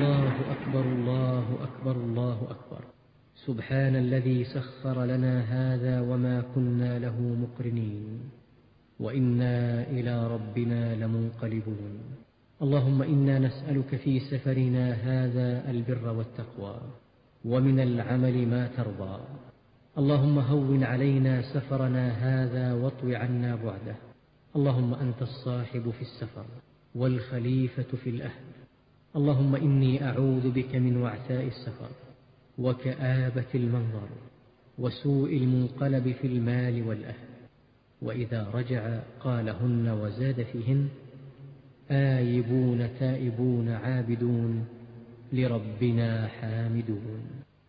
الله أكبر الله أكبر الله أكبر. سبحان الذي سخر لنا هذا وما كنا له مقرنين. وإنا إلى ربنا لمنقلبون. اللهم إنا نسألك في سفرنا هذا البر والتقوى ومن العمل ما ترضى. اللهم هون علينا سفرنا هذا واطو عنا بعده. اللهم أنت الصاحب في السفر والخليفة في الأهل. اللهم إني أعوذ بك من وعثاء السفر وكآبة المنظر وسوء المنقلب في المال والأهل. وإذا رجع قالهن وزاد فيهن آيبون تائبون عابدون لربنا حامدون.